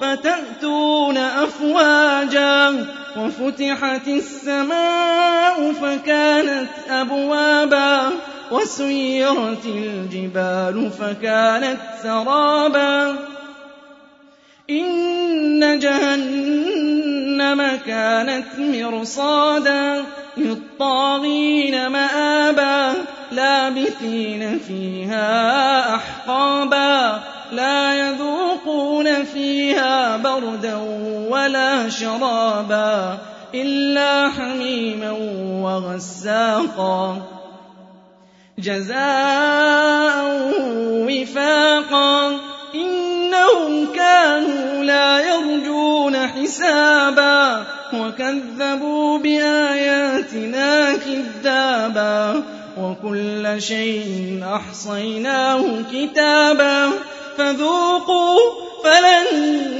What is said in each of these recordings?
فتأتون أفواجا وفتحت السماء فكانت أبوابا وسيرت الجبال فكانت سرابا إن جهنم كانت مرصادا للطاغين مآبا لابثين فيها أحقابا لا يذوقون فيها بردا ولا شرابا إلا حميما وغساقا. جزاء وفاقا. إنهم كانوا لا يرجون حسابا وكذبوا بآياتنا كذابا وكل شيء أحصيناه كتابا. فذوقوا فلن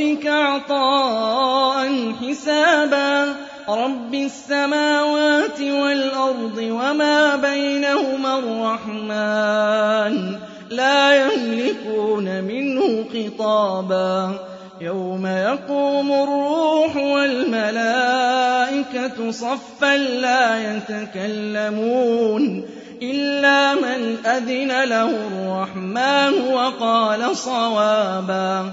ربك عطاء حسابا. رب السماوات والأرض وما بينهما الرحمن. لا يملكون منه خطابا. يوم يقوم الروح والملائكة صفا لا يتكلمون. إلا من أذن له الرحمن وقال صوابا.